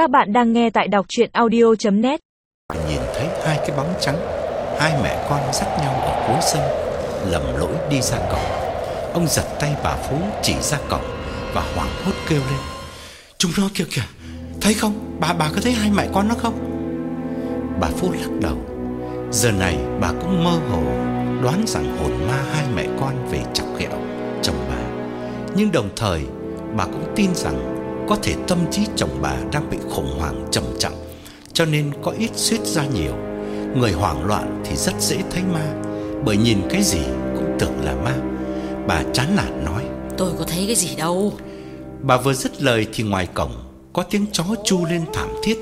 Các bạn đang nghe tại đọc chuyện audio.net Nhìn thấy hai cái bóng trắng, Hai mẹ con dắt nhau ở cuối sân, Lầm lỗi đi ra cổng. Ông giật tay bà Phú chỉ ra cổng Và hoảng hốt kêu lên. Chúng nó kìa kìa, Thấy không? Bà bà có thấy hai mẹ con nó không? Bà Phú lắc đầu. Giờ này bà cũng mơ hồ, Đoán rằng hồn ma hai mẹ con về chọc ghẹo chồng bà. Nhưng đồng thời, bà cũng tin rằng có thể tâm trí chồng bà đang bị khủng hoảng trầm trọng Cho nên có ít suýt ra nhiều. Người hoảng loạn thì rất dễ thấy ma Bởi nhìn cái gì cũng tưởng là ma. Bà chán nản nói Tôi có thấy cái gì đâu. Bà vừa dứt lời thì ngoài cổng Có tiếng chó chu lên thảm thiết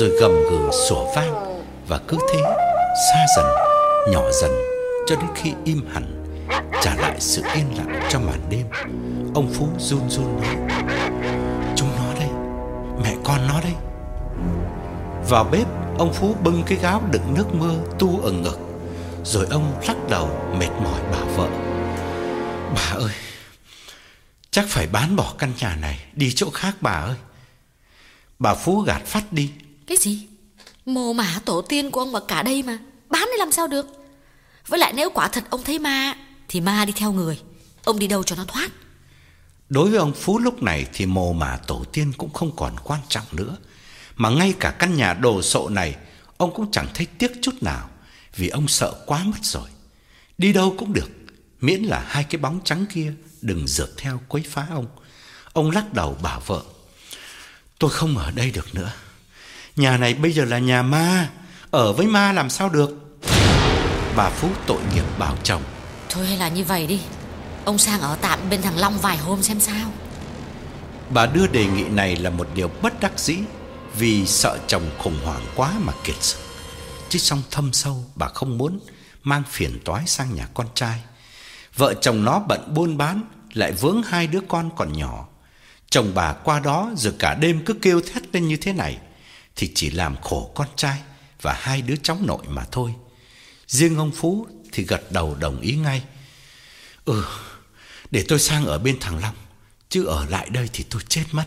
Rồi gầm gừ sủa vang Và cứ thế xa dần Nhỏ dần Cho đến khi im hẳn Trả lại sự yên lặng cho màn đêm. Ông Phú run run nói Vào bếp Ông Phú bưng cái gáo đựng nước mưa tu ở ngực. Rồi ông lắc đầu mệt mỏi bảo vợ. Bà ơi Chắc phải bán bỏ căn nhà này Đi chỗ khác bà ơi. Bà Phú gạt phát đi. Cái gì? Mồ mả tổ tiên của ông ở cả đây mà Bán đi làm sao được? Với lại nếu quả thật ông thấy ma Thì ma đi theo người Ông đi đâu cho nó thoát? Đối với ông Phú lúc này Thì mồ mả tổ tiên cũng không còn quan trọng nữa Mà ngay cả căn nhà đồ sộ này Ông cũng chẳng thấy tiếc chút nào Vì ông sợ quá mất rồi. Đi đâu cũng được Miễn là hai cái bóng trắng kia Đừng rượt theo quấy phá ông. Ông lắc đầu bảo vợ Tôi không ở đây được nữa. Nhà này bây giờ là nhà ma Ở với ma làm sao được? Bà Phú tội nghiệp bảo chồng Thôi hay là như vậy đi Ông sang ở tạm bên thằng Long vài hôm xem sao. Bà đưa đề nghị này là một điều bất đắc dĩ vì sợ chồng khủng hoảng quá mà kiệt sức. Chứ trong thâm sâu, bà không muốn Mang phiền toái sang nhà con trai. Vợ chồng nó bận buôn bán, Lại vướng hai đứa con còn nhỏ. Chồng bà qua đó rồi cả đêm cứ kêu thét lên như thế này, Thì chỉ làm khổ con trai Và hai đứa cháu nội mà thôi. Riêng ông Phú thì gật đầu đồng ý ngay. Ừ Để tôi sang ở bên thằng Long, Chứ ở lại đây thì tôi chết mất.